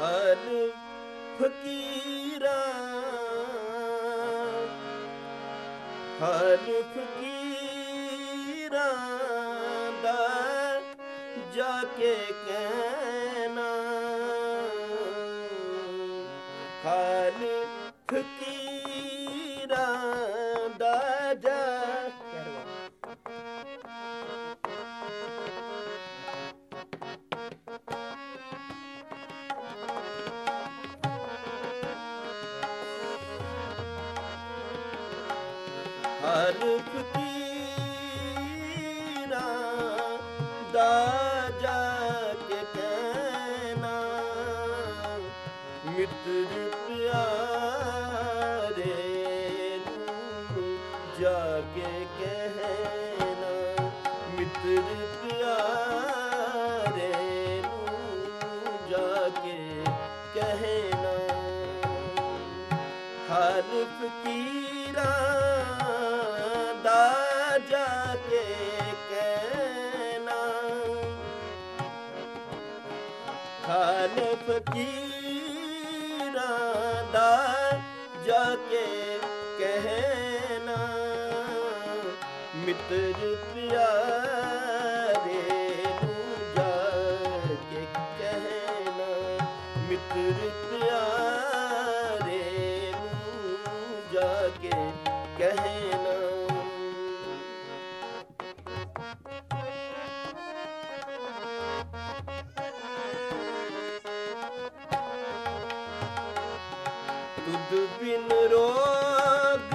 ਹਰ ਫਕੀਰਾ। ਹਰ ਫਕੀਰਾ ਦਾ ਜਾ ਕੇ ਕਹਿਣਾ ਹਰ ਫਕੀਰਾ ਦਾ ਜਾ ਕੇ ਕਹਿਣਾ ਮਿੱਤਰ ਪਿਆਰੇ ਨੂੰ ਜਾ ਕੇ ਕਹਿਣਾ ਮਿੱਤਰ ਪਿਆਰੇ ਨੂੰ ਜਾ ਕੇ ਕਹਿਣਾ। ਹਰ ਫਕੀਰਾਂ ਹਰ ਫਕੀਰਾਂ ਦਾ ਜਾ ਕੇ ਕਹਿਣਾ। ਮਿੱਤਰ ਪਿਆਰੇ ਨੂੰ ਜਾ ਕੇ ਕਹਿਣਾ। ਮਿੱਤਰ ਪਿਆਰੇ ਨੂੰ ਜਾ ਕੇ ਕਹਿਣਾ। ਤੁਧ ਬਿਨ ਰੋਗ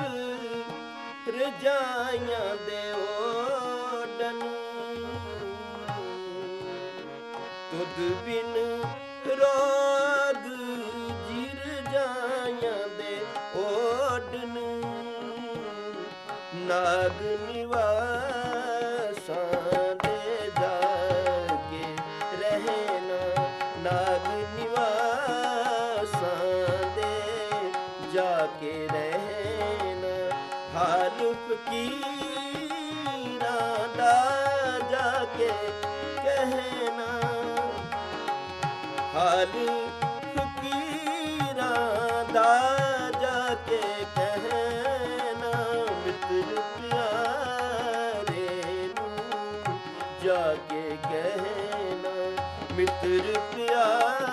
ਰਜਾਈਆਂ ਦੇ ਓਡਨ ਤੁਧ ਬਿਨ ਰੋਗ ਜਿਰ ਜਾਈਆਂ ਦੇ ਓਡਨ ਨਾਗ ਨਿਵਾਸਾਂ ਦੇ ਜਾ ਰਹਿਣਾ, ਨਾਗ ਨਿਵਾਸਾਂ ਹਾਲ ਫਕੀਰਾਂ ਦਾ ਜਾ ਕੇ ਕਹਿਣਾ ਮਿੱਤਰ ਪਿਆਰੇ ਨੂੰ ਜਾ ਕੇ ਕਹਿਣਾ ਮਿੱਤਰ ਪਿਆਰੇ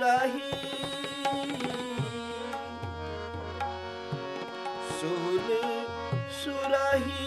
ਰਾਹੀ ਸੁਰ ਸੁਰਾਹੀ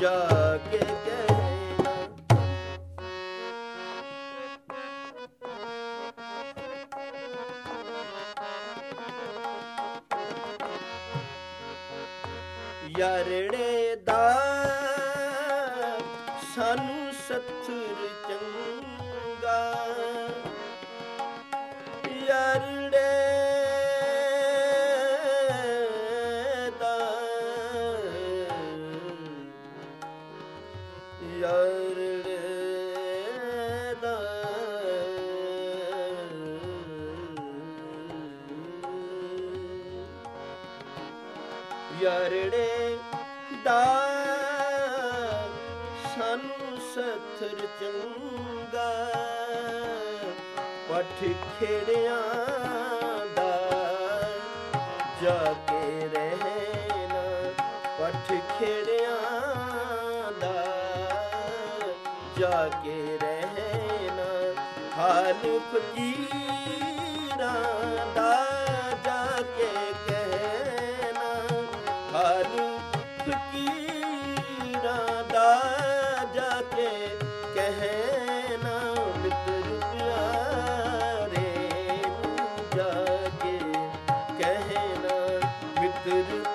ਜਾ ਕੇ ਕਹਿਣਾ ਯਾਰੜੇ ਦਾ ਸਾਨੂੰ ਸੱਥਰ ਚੰਗਾ। ਯਾਰ ਯਾਰੜੇ ਦਾ ਸਾਨੂੰ ਸਥਰ ਚੰਗਾ ਪਠ ਖੇੜਿਆਂ ਦਾ ਜਾ ਕੇ ਰਹਿਣਾ ਪਠ ਖੇੜਿਆਂ ਦਾ ਜਾ ਕੇ ਰਹਿਣਾ ਹਾਲ ਫਕੀਰਾਂ ਦਾ ਮਿੱਤਰ